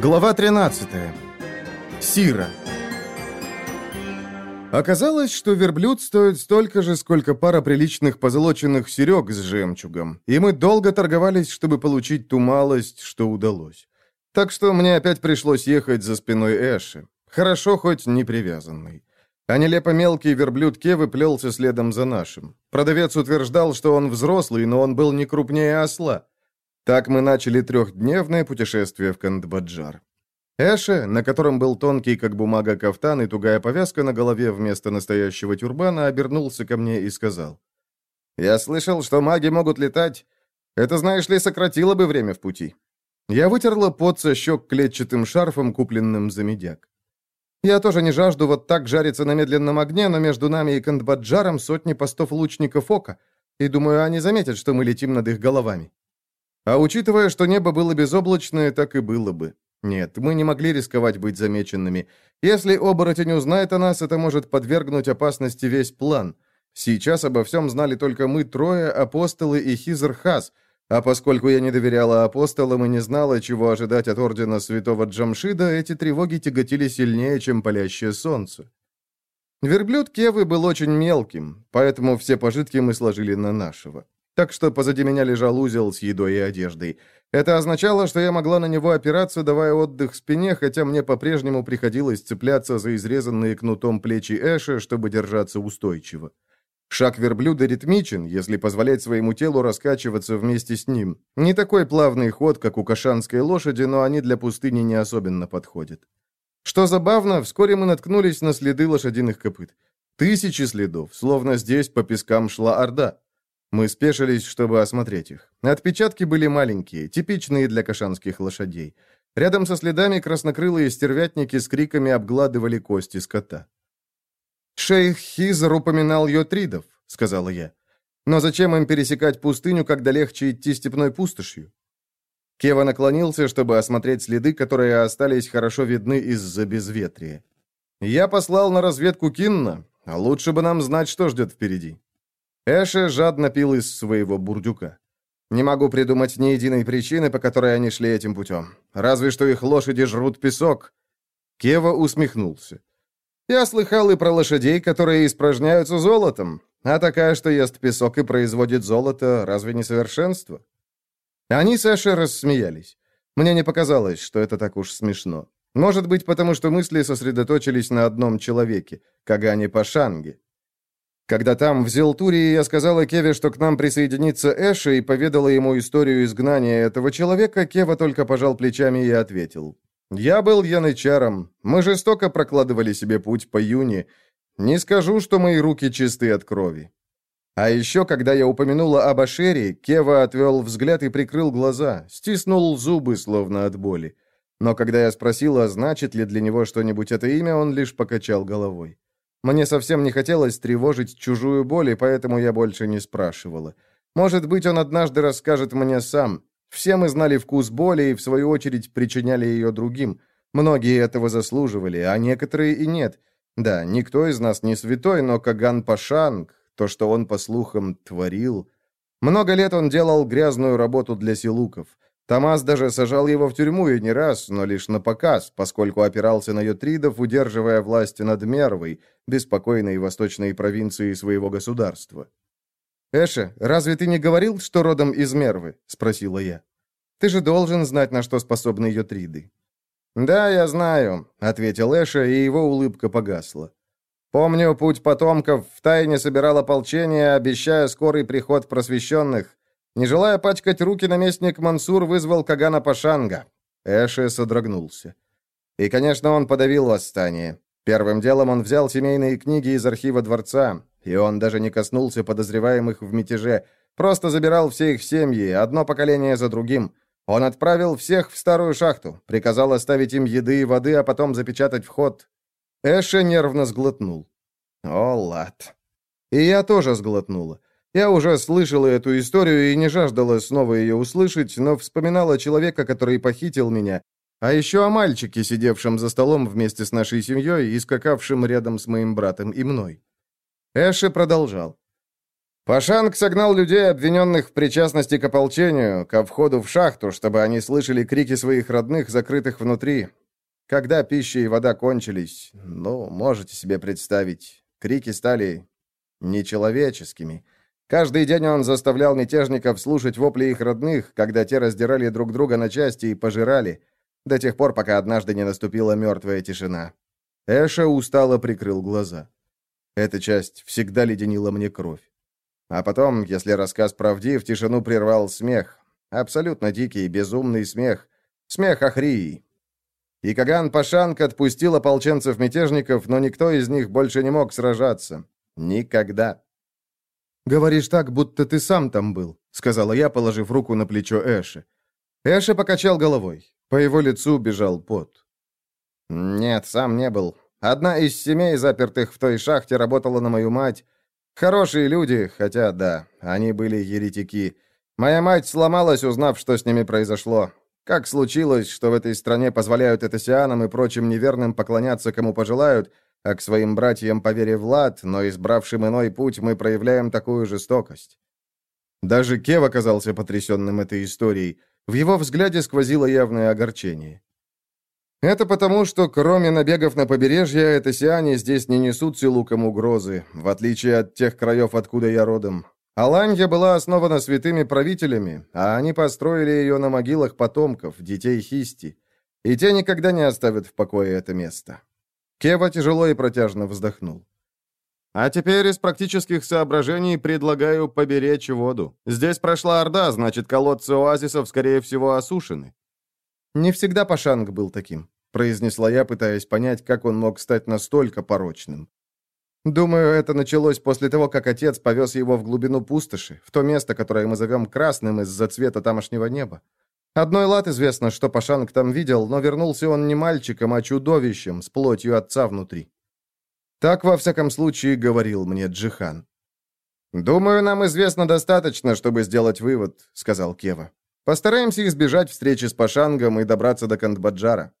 Глава 13. Сира. Оказалось, что верблюд стоит столько же, сколько пара приличных позолоченных серег с жемчугом, и мы долго торговались, чтобы получить ту малость, что удалось. Так что мне опять пришлось ехать за спиной Эши. Хорошо, хоть не привязанный. А нелепо мелкий верблюд Кевы плелся следом за нашим. Продавец утверждал, что он взрослый, но он был не крупнее осла. Так мы начали трехдневное путешествие в Кандбаджар. Эше, на котором был тонкий, как бумага, кафтан и тугая повязка на голове вместо настоящего тюрбана, обернулся ко мне и сказал. «Я слышал, что маги могут летать. Это, знаешь ли, сократило бы время в пути». Я вытерла пот со щек клетчатым шарфом, купленным за медяк. Я тоже не жажду вот так жариться на медленном огне, но между нами и Кандбаджаром сотни постов лучников ока, и думаю, они заметят, что мы летим над их головами. А учитывая, что небо было безоблачное, так и было бы. Нет, мы не могли рисковать быть замеченными. Если оборотень узнает о нас, это может подвергнуть опасности весь план. Сейчас обо всем знали только мы трое, апостолы и Хизер-Хас, а поскольку я не доверяла апостолам и не знала, чего ожидать от ордена святого Джамшида, эти тревоги тяготили сильнее, чем палящее солнце. Верблюд Кевы был очень мелким, поэтому все пожитки мы сложили на нашего так что позади меня лежал узел с едой и одеждой. Это означало, что я могла на него опираться, давая отдых спине, хотя мне по-прежнему приходилось цепляться за изрезанные кнутом плечи Эша, чтобы держаться устойчиво. Шаг верблюда ритмичен, если позволять своему телу раскачиваться вместе с ним. Не такой плавный ход, как у кашанской лошади, но они для пустыни не особенно подходят. Что забавно, вскоре мы наткнулись на следы лошадиных копыт. Тысячи следов, словно здесь по пескам шла орда. Мы спешились, чтобы осмотреть их. Отпечатки были маленькие, типичные для кашанских лошадей. Рядом со следами краснокрылые стервятники с криками обгладывали кости скота. «Шейх Хизер упоминал йотридов», — сказала я. «Но зачем им пересекать пустыню, когда легче идти степной пустошью?» Кева наклонился, чтобы осмотреть следы, которые остались хорошо видны из-за безветрия. «Я послал на разведку Кинна, а лучше бы нам знать, что ждет впереди». Эша жадно пил из своего бурдюка. Не могу придумать ни единой причины, по которой они шли этим путем. Разве что их лошади жрут песок. Кева усмехнулся. Я слыхал и про лошадей, которые испражняются золотом. А такая, что ест песок и производит золото, разве не совершенство? Они с Эшей рассмеялись. Мне не показалось, что это так уж смешно. Может быть, потому что мысли сосредоточились на одном человеке, Кагане Пашанге. Когда там, в Зелтурии, я сказала Кеве, что к нам присоединится Эша, и поведала ему историю изгнания этого человека, Кева только пожал плечами и ответил. «Я был янычаром. Мы жестоко прокладывали себе путь по юне. Не скажу, что мои руки чисты от крови». А еще, когда я упомянула об Ашере, Кева отвел взгляд и прикрыл глаза, стиснул зубы, словно от боли. Но когда я спросила, значит ли для него что-нибудь это имя, он лишь покачал головой. Мне совсем не хотелось тревожить чужую боль, и поэтому я больше не спрашивала. Может быть, он однажды расскажет мне сам. Все мы знали вкус боли и, в свою очередь, причиняли ее другим. Многие этого заслуживали, а некоторые и нет. Да, никто из нас не святой, но Каган Пашанг, то, что он, по слухам, творил... Много лет он делал грязную работу для силуков. Томас даже сажал его в тюрьму и не раз, но лишь на показ, поскольку опирался на йотридов, удерживая власть над Мервой, беспокойной восточной провинции своего государства. «Эша, разве ты не говорил, что родом из Мервы?» — спросила я. «Ты же должен знать, на что способны йотриды». «Да, я знаю», — ответил Эша, и его улыбка погасла. «Помню, путь потомков втайне собирал ополчение, обещая скорый приход просвещенных, не желая пачкать руки, наместник Мансур вызвал Кагана Пашанга. Эши содрогнулся. И, конечно, он подавил восстание. Первым делом он взял семейные книги из архива дворца, и он даже не коснулся подозреваемых в мятеже, просто забирал все их семьи, одно поколение за другим. Он отправил всех в старую шахту, приказал оставить им еды и воды, а потом запечатать вход. Эша нервно сглотнул. «О, лад!» И я тоже сглотнула. Я уже слышала эту историю и не жаждала снова ее услышать, но вспоминала человека, который похитил меня, а еще о мальчике, сидевшем за столом вместе с нашей семьей и скакавшем рядом с моим братом и мной. Эши продолжал. Пашанг согнал людей, обвиненных в причастности к ополчению, ко входу в шахту, чтобы они слышали крики своих родных, закрытых внутри. Когда пища и вода кончились, ну, можете себе представить, крики стали нечеловеческими. Каждый день он заставлял мятежников слушать вопли их родных, когда те раздирали друг друга на части и пожирали, до тех пор, пока однажды не наступила мертвая тишина. Эша устало прикрыл глаза. Эта часть всегда леденила мне кровь. А потом, если рассказ правдив, тишину прервал смех. Абсолютно дикий, безумный смех. Смех Ахрии. И Каган Пашанг отпустил ополченцев-мятежников, но никто из них больше не мог сражаться. Никогда. «Говоришь так, будто ты сам там был», — сказала я, положив руку на плечо Эши. Эша покачал головой. По его лицу бежал пот. «Нет, сам не был. Одна из семей, запертых в той шахте, работала на мою мать. Хорошие люди, хотя, да, они были еретики. Моя мать сломалась, узнав, что с ними произошло. Как случилось, что в этой стране позволяют этосианам и прочим неверным поклоняться, кому пожелают, а к своим братьям по вере Влад, но избравшим иной путь, мы проявляем такую жестокость. Даже Кев оказался потрясенным этой историей. В его взгляде сквозило явное огорчение. Это потому, что кроме набегов на побережье, этосиане здесь не несут силукам угрозы, в отличие от тех краев, откуда я родом. Аланья была основана святыми правителями, а они построили ее на могилах потомков, детей Хисти. И те никогда не оставят в покое это место. Кева тяжело и протяжно вздохнул. А теперь из практических соображений предлагаю поберечь воду. Здесь прошла Орда, значит, колодцы оазисов, скорее всего, осушены. «Не всегда Пашанг был таким», — произнесла я, пытаясь понять, как он мог стать настолько порочным. «Думаю, это началось после того, как отец повез его в глубину пустоши, в то место, которое мы зовем Красным из-за цвета тамошнего неба. Одной лад известно, что Пашанг там видел, но вернулся он не мальчиком, а чудовищем, с плотью отца внутри». Так, во всяком случае, говорил мне Джихан. «Думаю, нам известно достаточно, чтобы сделать вывод», — сказал Кева. Постараемся избежать встречи с Пашангом и добраться до Кандбаджара.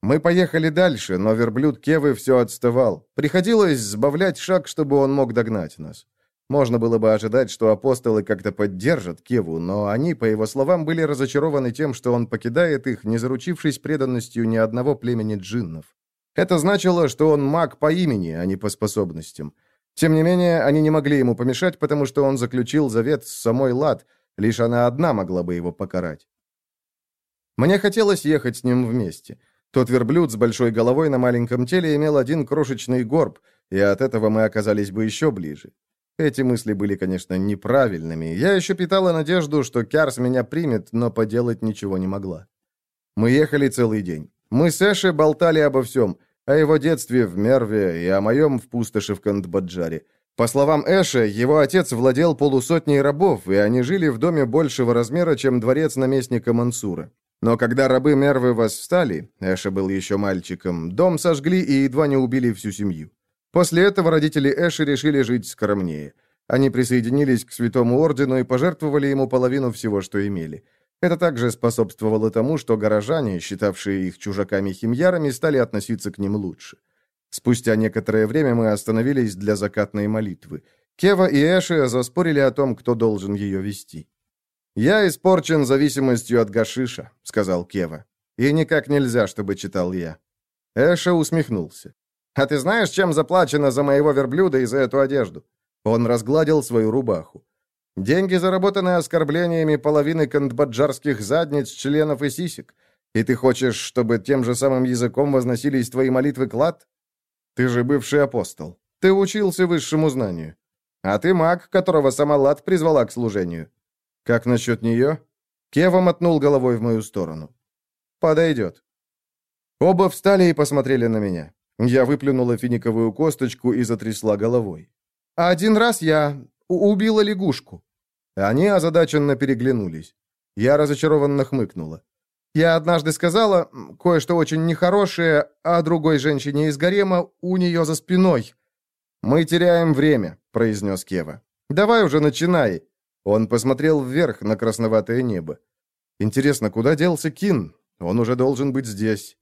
Мы поехали дальше, но верблюд Кевы все отставал. Приходилось сбавлять шаг, чтобы он мог догнать нас. Можно было бы ожидать, что апостолы как-то поддержат Кеву, но они, по его словам, были разочарованы тем, что он покидает их, не заручившись преданностью ни одного племени джиннов. Это значило, что он маг по имени, а не по способностям. Тем не менее, они не могли ему помешать, потому что он заключил завет с самой Лад, Лишь она одна могла бы его покарать. Мне хотелось ехать с ним вместе. Тот верблюд с большой головой на маленьком теле имел один крошечный горб, и от этого мы оказались бы еще ближе. Эти мысли были, конечно, неправильными. Я еще питала надежду, что Кярс меня примет, но поделать ничего не могла. Мы ехали целый день. Мы с Эши болтали обо всем. О его детстве в Мерве и о моем в пустоши в Кандбаджаре. По словам Эша, его отец владел полусотней рабов, и они жили в доме большего размера, чем дворец наместника Мансура. Но когда рабы Мервы восстали, Эша был еще мальчиком, дом сожгли и едва не убили всю семью. После этого родители Эши решили жить скромнее. Они присоединились к Святому Ордену и пожертвовали ему половину всего, что имели. Это также способствовало тому, что горожане, считавшие их чужаками-химьярами, стали относиться к ним лучше. Спустя некоторое время мы остановились для закатной молитвы. Кева и Эши заспорили о том, кто должен ее вести. «Я испорчен зависимостью от гашиша», — сказал Кева. «И никак нельзя, чтобы читал я». Эша усмехнулся. «А ты знаешь, чем заплачено за моего верблюда и за эту одежду?» Он разгладил свою рубаху. «Деньги заработаны оскорблениями половины кандбаджарских задниц, членов и сисек. И ты хочешь, чтобы тем же самым языком возносились твои молитвы клад? Ты же бывший апостол. Ты учился высшему знанию. А ты маг, которого сама Лад призвала к служению. Как насчет нее?» Кева мотнул головой в мою сторону. «Подойдет». Оба встали и посмотрели на меня. Я выплюнула финиковую косточку и затрясла головой. «Один раз я убила лягушку». Они озадаченно переглянулись. Я разочарованно хмыкнула. Я однажды сказала кое-что очень нехорошее о другой женщине из гарема у нее за спиной. «Мы теряем время», — произнес Кева. «Давай уже начинай». Он посмотрел вверх на красноватое небо. «Интересно, куда делся Кин? Он уже должен быть здесь».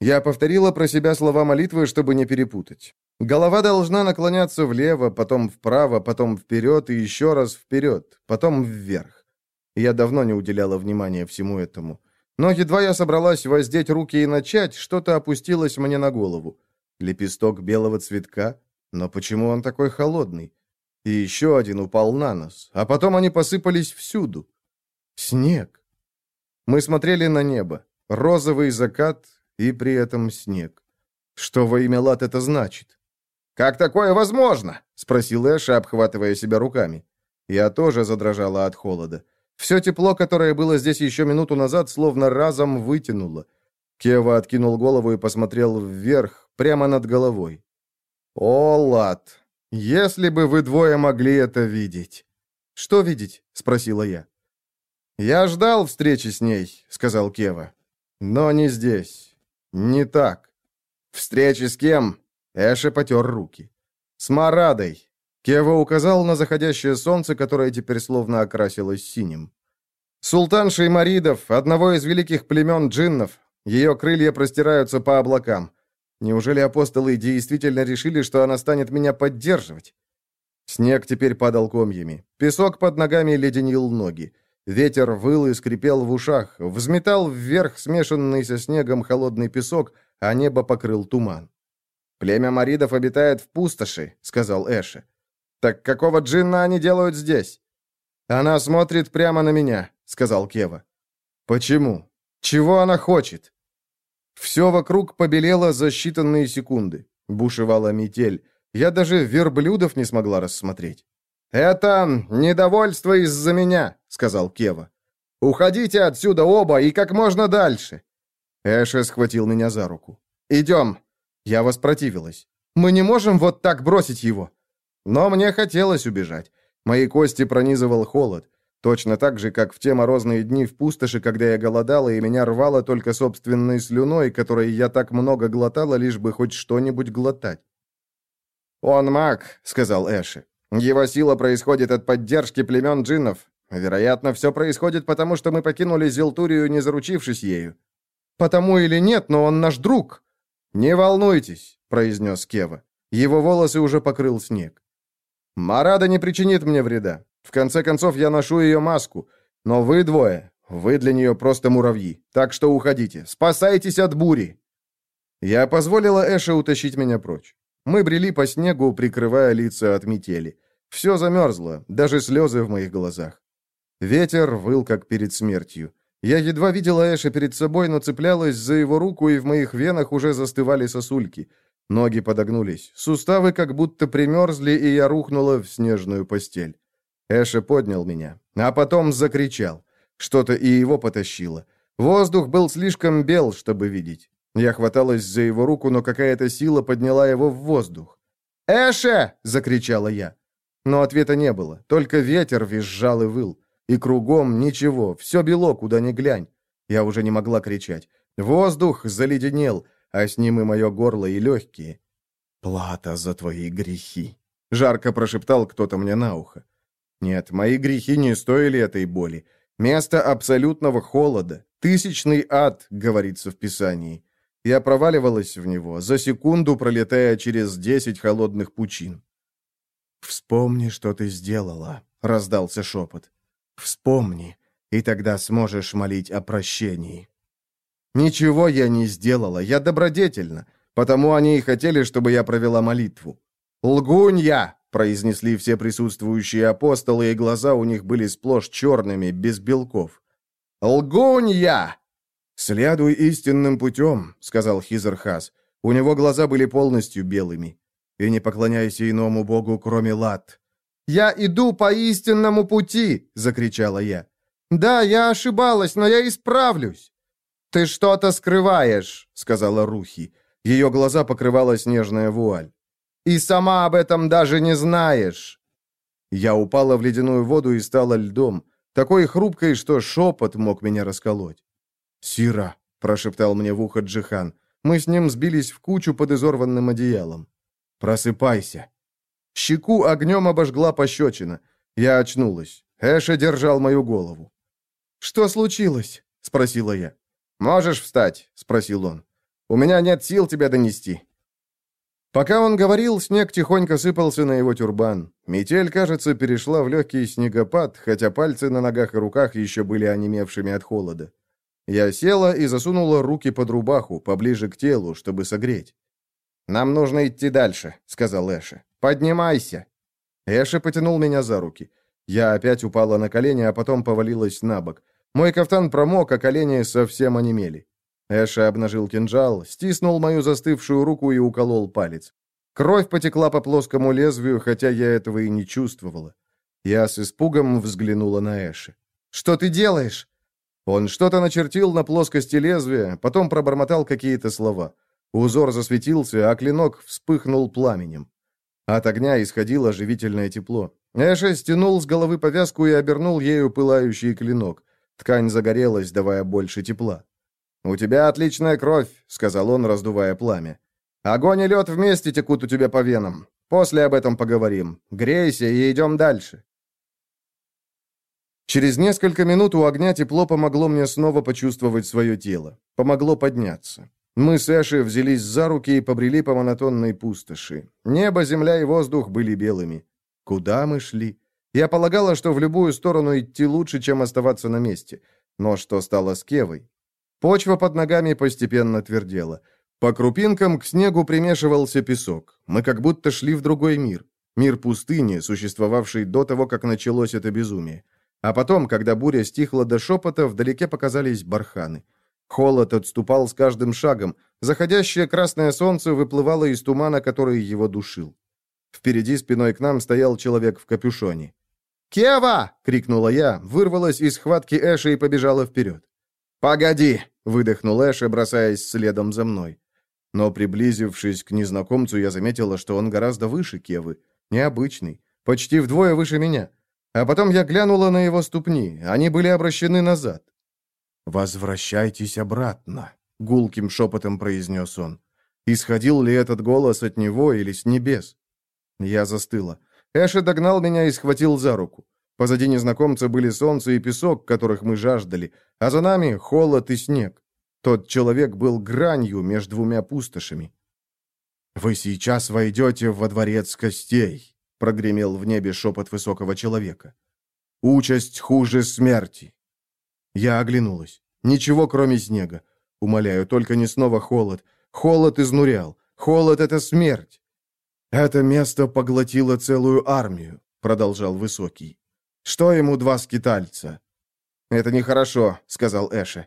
Я повторила про себя слова молитвы, чтобы не перепутать. Голова должна наклоняться влево, потом вправо, потом вперед и еще раз вперед, потом вверх. Я давно не уделяла внимания всему этому. Но едва я собралась воздеть руки и начать, что-то опустилось мне на голову. Лепесток белого цветка? Но почему он такой холодный? И еще один упал на нос, а потом они посыпались всюду. Снег. Мы смотрели на небо. Розовый закат и при этом снег. Что во имя лад это значит? «Как такое возможно?» — спросил Эша, обхватывая себя руками. Я тоже задрожала от холода. Все тепло, которое было здесь еще минуту назад, словно разом вытянуло. Кева откинул голову и посмотрел вверх, прямо над головой. «О, Лад, если бы вы двое могли это видеть!» «Что видеть?» — спросила я. «Я ждал встречи с ней», — сказал Кева. «Но не здесь. Не так». «Встречи с кем?» Эша потер руки. «С Марадой!» Кева указал на заходящее солнце, которое теперь словно окрасилось синим. «Султан Шеймаридов, одного из великих племен джиннов. Ее крылья простираются по облакам. Неужели апостолы действительно решили, что она станет меня поддерживать?» Снег теперь падал комьями. Песок под ногами леденил ноги. Ветер выл и скрипел в ушах, взметал вверх смешанный со снегом холодный песок, а небо покрыл туман. «Племя маридов обитает в пустоши», — сказал Эши. «Так какого джинна они делают здесь?» «Она смотрит прямо на меня», — сказал Кева. «Почему? Чего она хочет?» Все вокруг побелело за считанные секунды. Бушевала метель. Я даже верблюдов не смогла рассмотреть. «Это недовольство из-за меня», — сказал Кева. «Уходите отсюда оба и как можно дальше». Эша схватил меня за руку. «Идем». Я воспротивилась. «Мы не можем вот так бросить его!» Но мне хотелось убежать. Мои кости пронизывал холод. Точно так же, как в те морозные дни в пустоши, когда я голодала, и меня рвало только собственной слюной, которой я так много глотала, лишь бы хоть что-нибудь глотать. «Он маг», — сказал Эши. «Его сила происходит от поддержки племен джиннов. Вероятно, все происходит потому, что мы покинули Зелтурию, не заручившись ею». «Потому или нет, но он наш друг», «Не волнуйтесь», — произнес Кева. Его волосы уже покрыл снег. «Марада не причинит мне вреда. В конце концов, я ношу ее маску. Но вы двое, вы для нее просто муравьи. Так что уходите. Спасайтесь от бури!» Я позволила Эше утащить меня прочь. Мы брели по снегу, прикрывая лица от метели. Все замерзло, даже слезы в моих глазах. Ветер выл, как перед смертью. Я едва видела Эша перед собой, но цеплялась за его руку, и в моих венах уже застывали сосульки. Ноги подогнулись, суставы как будто примерзли, и я рухнула в снежную постель. Эша поднял меня, а потом закричал. Что-то и его потащило. Воздух был слишком бел, чтобы видеть. Я хваталась за его руку, но какая-то сила подняла его в воздух. «Эше!» — закричала я. Но ответа не было, только ветер визжал и выл. И кругом ничего, все бело, куда ни глянь. Я уже не могла кричать. Воздух заледенел, а с ним и мое горло, и легкие. «Плата за твои грехи», — жарко прошептал кто-то мне на ухо. «Нет, мои грехи не стоили этой боли. Место абсолютного холода. Тысячный ад», — говорится в Писании. Я проваливалась в него, за секунду пролетая через десять холодных пучин. «Вспомни, что ты сделала», — раздался шепот. Вспомни, и тогда сможешь молить о прощении. Ничего я не сделала, я добродетельна, потому они и хотели, чтобы я провела молитву. «Лгунья!» — произнесли все присутствующие апостолы, и глаза у них были сплошь черными, без белков. «Лгунья!» «Следуй истинным путем», — сказал Хизерхас. У него глаза были полностью белыми. «И не поклоняйся иному богу, кроме лад. «Я иду по истинному пути!» — закричала я. «Да, я ошибалась, но я исправлюсь!» «Ты что-то скрываешь!» — сказала Рухи. Ее глаза покрывала снежная вуаль. «И сама об этом даже не знаешь!» Я упала в ледяную воду и стала льдом, такой хрупкой, что шепот мог меня расколоть. «Сира!» — прошептал мне в ухо Джихан. Мы с ним сбились в кучу под изорванным одеялом. «Просыпайся!» Щеку огнем обожгла пощечина. Я очнулась. Эша держал мою голову. «Что случилось?» — спросила я. «Можешь встать?» — спросил он. У меня нет сил тебя донести». Пока он говорил, снег тихонько сыпался на его тюрбан. Метель, кажется, перешла в легкий снегопад, хотя пальцы на ногах и руках еще были онемевшими от холода. Я села и засунула руки под рубаху, поближе к телу, чтобы согреть. «Нам нужно идти дальше», — сказал Эша. «Поднимайся». Эша потянул меня за руки. Я опять упала на колени, а потом повалилась на бок. Мой кафтан промок, а колени совсем онемели. Эша обнажил кинжал, стиснул мою застывшую руку и уколол палец. Кровь потекла по плоскому лезвию, хотя я этого и не чувствовала. Я с испугом взглянула на Эша. «Что ты делаешь?» Он что-то начертил на плоскости лезвия, потом пробормотал какие-то слова. Узор засветился, а клинок вспыхнул пламенем. От огня исходило живительное тепло. Эша стянул с головы повязку и обернул ею пылающий клинок. Ткань загорелась, давая больше тепла. «У тебя отличная кровь», — сказал он, раздувая пламя. «Огонь и лед вместе текут у тебя по венам. После об этом поговорим. Грейся и идем дальше». Через несколько минут у огня тепло помогло мне снова почувствовать свое тело. Помогло подняться. Мы с Эши взялись за руки и побрели по монотонной пустоши. Небо, земля и воздух были белыми. Куда мы шли? Я полагала, что в любую сторону идти лучше, чем оставаться на месте. Но что стало с Кевой? Почва под ногами постепенно твердела. По крупинкам к снегу примешивался песок. Мы как будто шли в другой мир. Мир пустыни, существовавший до того, как началось это безумие. А потом, когда буря стихла до шепота, вдалеке показались барханы. Холод отступал с каждым шагом. Заходящее красное солнце выплывало из тумана, который его душил. Впереди спиной к нам стоял человек в капюшоне. «Кева!» — крикнула я, вырвалась из схватки Эша и побежала вперед. «Погоди!» — выдохнул Эш, бросаясь следом за мной. Но, приблизившись к незнакомцу, я заметила, что он гораздо выше Кевы. Необычный. Почти вдвое выше меня. А потом я глянула на его ступни. Они были обращены назад. «Возвращайтесь обратно», — гулким шепотом произнес он. Исходил ли этот голос от него или с небес? Я застыла. Эша догнал меня и схватил за руку. Позади незнакомца были солнце и песок, которых мы жаждали, а за нами холод и снег. Тот человек был гранью между двумя пустошами. «Вы сейчас войдете во дворец костей», — прогремел в небе шепот высокого человека. «Участь хуже смерти». Я оглянулась. Ничего, кроме снега. Умоляю, только не снова холод. Холод изнурял. Холод — это смерть. «Это место поглотило целую армию», — продолжал Высокий. Что ему два скитальца?» «Это нехорошо», — сказал Эше.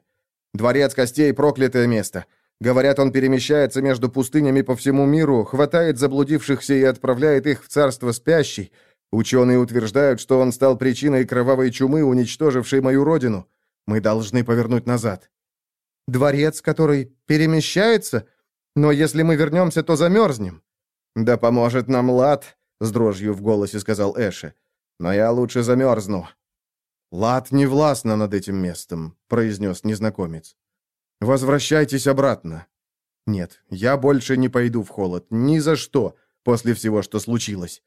«Дворец костей — проклятое место. Говорят, он перемещается между пустынями по всему миру, хватает заблудившихся и отправляет их в царство спящей. Ученые утверждают, что он стал причиной кровавой чумы, уничтожившей мою родину. Мы должны повернуть назад». «Дворец, который перемещается? Но если мы вернемся, то замерзнем». «Да поможет нам лад», — с дрожью в голосе сказал Эше но я лучше замерзну». «Лад не властна над этим местом», — произнес незнакомец. «Возвращайтесь обратно». «Нет, я больше не пойду в холод. Ни за что, после всего, что случилось».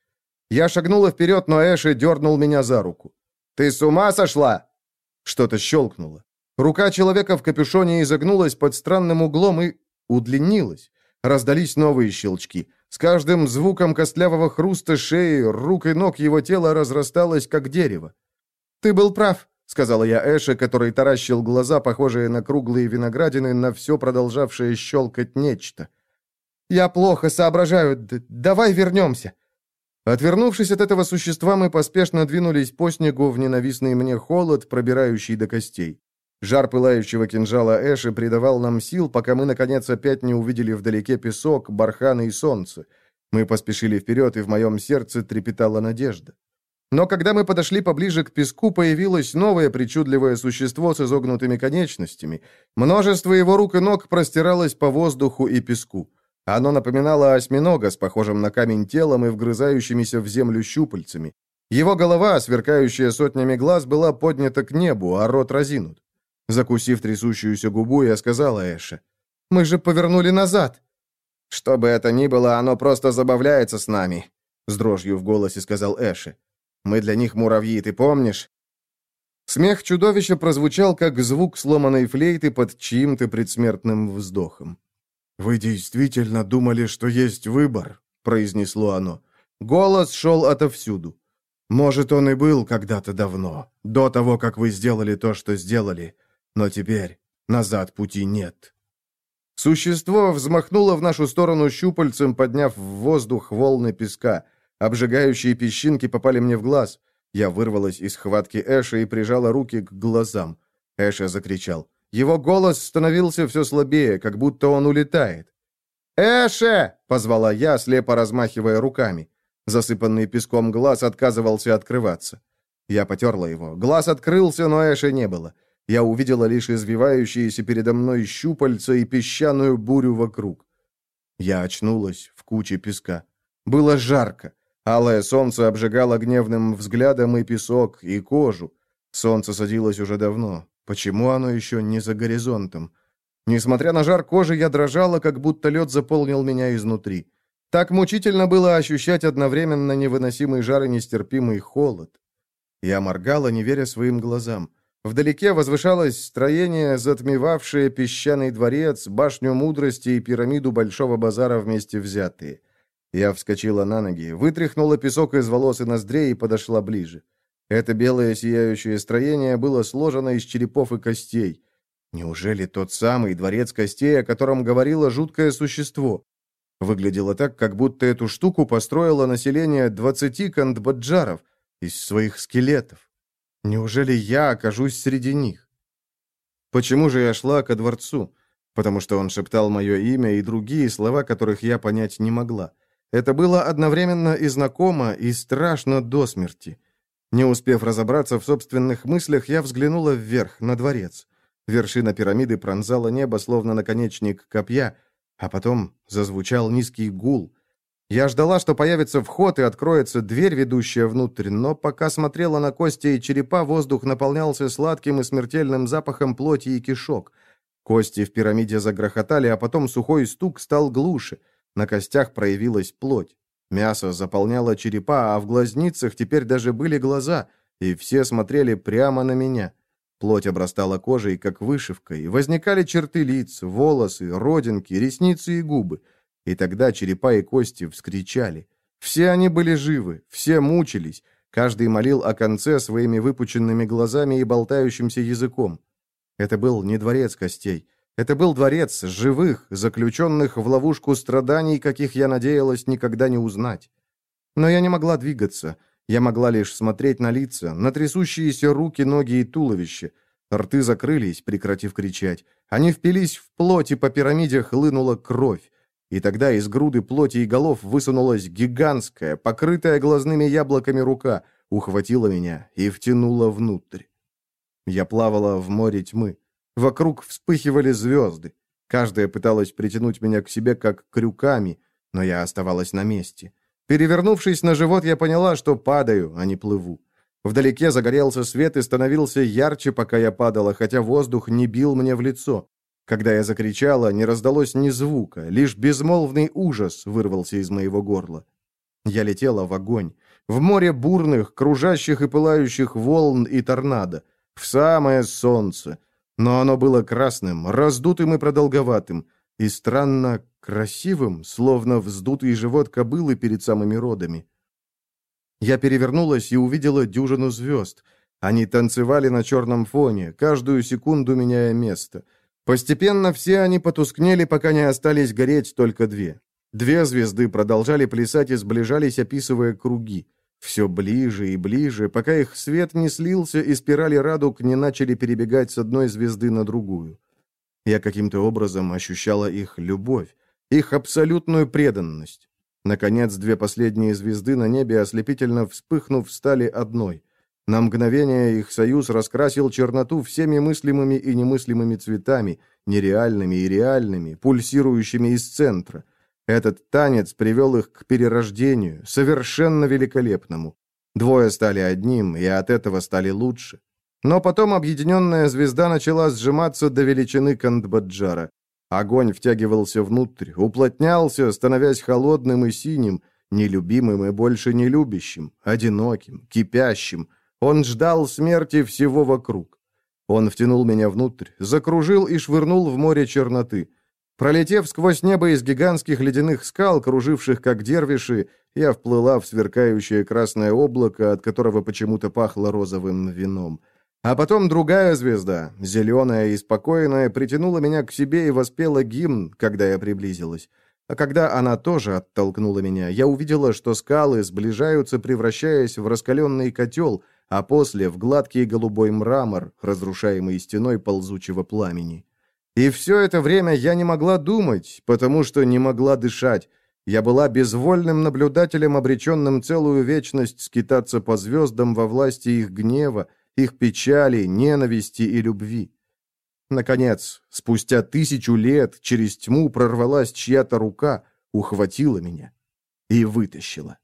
Я шагнула вперед, но Эши дернул меня за руку. «Ты с ума сошла?» Что-то щелкнуло. Рука человека в капюшоне изогнулась под странным углом и удлинилась. Раздались новые щелчки. С каждым звуком костлявого хруста шеи, рук и ног его тело разрасталось, как дерево. «Ты был прав», — сказала я Эше, который таращил глаза, похожие на круглые виноградины, на все продолжавшее щелкать нечто. «Я плохо соображаю. Д давай вернемся». Отвернувшись от этого существа, мы поспешно двинулись по снегу в ненавистный мне холод, пробирающий до костей. Жар пылающего кинжала Эши придавал нам сил, пока мы, наконец, опять не увидели вдалеке песок, барханы и солнце. Мы поспешили вперед, и в моем сердце трепетала надежда. Но когда мы подошли поближе к песку, появилось новое причудливое существо с изогнутыми конечностями. Множество его рук и ног простиралось по воздуху и песку. Оно напоминало осьминога с похожим на камень телом и вгрызающимися в землю щупальцами. Его голова, сверкающая сотнями глаз, была поднята к небу, а рот разинут. Закусив трясущуюся губу, я сказала Эше. «Мы же повернули назад!» «Что бы это ни было, оно просто забавляется с нами», — с дрожью в голосе сказал Эши. «Мы для них муравьи, ты помнишь?» Смех чудовища прозвучал, как звук сломанной флейты под чьим-то предсмертным вздохом. «Вы действительно думали, что есть выбор?» — произнесло оно. Голос шел отовсюду. «Может, он и был когда-то давно, до того, как вы сделали то, что сделали, но теперь назад пути нет». Существо взмахнуло в нашу сторону щупальцем, подняв в воздух волны песка. Обжигающие песчинки попали мне в глаз. Я вырвалась из хватки Эша и прижала руки к глазам. Эша закричал. Его голос становился все слабее, как будто он улетает. «Эше!» — позвала я, слепо размахивая руками. Засыпанный песком глаз отказывался открываться. Я потерла его. Глаз открылся, но Эша не было. Я увидела лишь извивающиеся передо мной щупальца и песчаную бурю вокруг. Я очнулась в куче песка. Было жарко. Алое солнце обжигало гневным взглядом и песок, и кожу. Солнце садилось уже давно. Почему оно еще не за горизонтом? Несмотря на жар кожи, я дрожала, как будто лед заполнил меня изнутри. Так мучительно было ощущать одновременно невыносимый жар и нестерпимый холод. Я моргала, не веря своим глазам. Вдалеке возвышалось строение, затмевавшее песчаный дворец, башню мудрости и пирамиду Большого базара вместе взятые. Я вскочила на ноги, вытряхнула песок из волос и ноздрей и подошла ближе. Это белое сияющее строение было сложено из черепов и костей. Неужели тот самый дворец костей, о котором говорило жуткое существо? Выглядело так, как будто эту штуку построило население двадцати кандбаджаров из своих скелетов. Неужели я окажусь среди них? Почему же я шла ко дворцу? Потому что он шептал мое имя и другие слова, которых я понять не могла. Это было одновременно и знакомо, и страшно до смерти. Не успев разобраться в собственных мыслях, я взглянула вверх, на дворец. Вершина пирамиды пронзала небо, словно наконечник копья, а потом зазвучал низкий гул. Я ждала, что появится вход и откроется дверь, ведущая внутрь, но пока смотрела на кости и черепа, воздух наполнялся сладким и смертельным запахом плоти и кишок. Кости в пирамиде загрохотали, а потом сухой стук стал глуше. На костях проявилась плоть. Мясо заполняло черепа, а в глазницах теперь даже были глаза, и все смотрели прямо на меня. Плоть обрастала кожей, как вышивкой, возникали черты лиц, волосы, родинки, ресницы и губы — и тогда черепа и кости вскричали. Все они были живы, все мучились, каждый молил о конце своими выпученными глазами и болтающимся языком. Это был не дворец костей. Это был дворец живых, заключенных в ловушку страданий, каких я надеялась никогда не узнать. Но я не могла двигаться. Я могла лишь смотреть на лица, на трясущиеся руки, ноги и туловище. Рты закрылись, прекратив кричать. Они впились в плоть, и по пирамиде хлынула кровь. И тогда из груды плоти и голов высунулась гигантская, покрытая глазными яблоками рука, ухватила меня и втянула внутрь. Я плавала в море тьмы. Вокруг вспыхивали звезды. Каждая пыталась притянуть меня к себе как крюками, но я оставалась на месте. Перевернувшись на живот, я поняла, что падаю, а не плыву. Вдалеке загорелся свет и становился ярче, пока я падала, хотя воздух не бил мне в лицо. Когда я закричала, не раздалось ни звука, лишь безмолвный ужас вырвался из моего горла. Я летела в огонь, в море бурных, кружащих и пылающих волн и торнадо, в самое солнце. Но оно было красным, раздутым и продолговатым, и странно красивым, словно вздутый живот кобылы перед самыми родами. Я перевернулась и увидела дюжину звезд. Они танцевали на черном фоне, каждую секунду меняя место — Постепенно все они потускнели, пока не остались гореть только две. Две звезды продолжали плясать и сближались, описывая круги. Все ближе и ближе, пока их свет не слился и спирали радуг не начали перебегать с одной звезды на другую. Я каким-то образом ощущала их любовь, их абсолютную преданность. Наконец, две последние звезды на небе, ослепительно вспыхнув, стали одной — на мгновение их союз раскрасил черноту всеми мыслимыми и немыслимыми цветами, нереальными и реальными, пульсирующими из центра. Этот танец привел их к перерождению, совершенно великолепному. Двое стали одним, и от этого стали лучше. Но потом объединенная звезда начала сжиматься до величины Кандбаджара. Огонь втягивался внутрь, уплотнялся, становясь холодным и синим, нелюбимым и больше не любящим, одиноким, кипящим, он ждал смерти всего вокруг. Он втянул меня внутрь, закружил и швырнул в море черноты. Пролетев сквозь небо из гигантских ледяных скал, круживших как дервиши, я вплыла в сверкающее красное облако, от которого почему-то пахло розовым вином. А потом другая звезда, зеленая и спокойная, притянула меня к себе и воспела гимн, когда я приблизилась. А когда она тоже оттолкнула меня, я увидела, что скалы сближаются, превращаясь в раскаленный котел, а после — в гладкий голубой мрамор, разрушаемый стеной ползучего пламени. И все это время я не могла думать, потому что не могла дышать. Я была безвольным наблюдателем, обреченным целую вечность скитаться по звездам во власти их гнева, их печали, ненависти и любви. Наконец, спустя тысячу лет через тьму прорвалась чья-то рука, ухватила меня и вытащила.